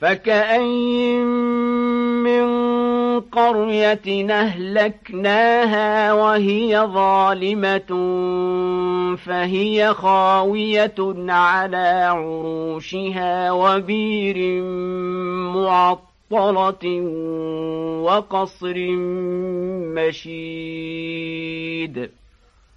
فكأين من قرية أهلكناها وهي ظالمة فهي خاوية على عروشها وبير معطلة وقصر مشيد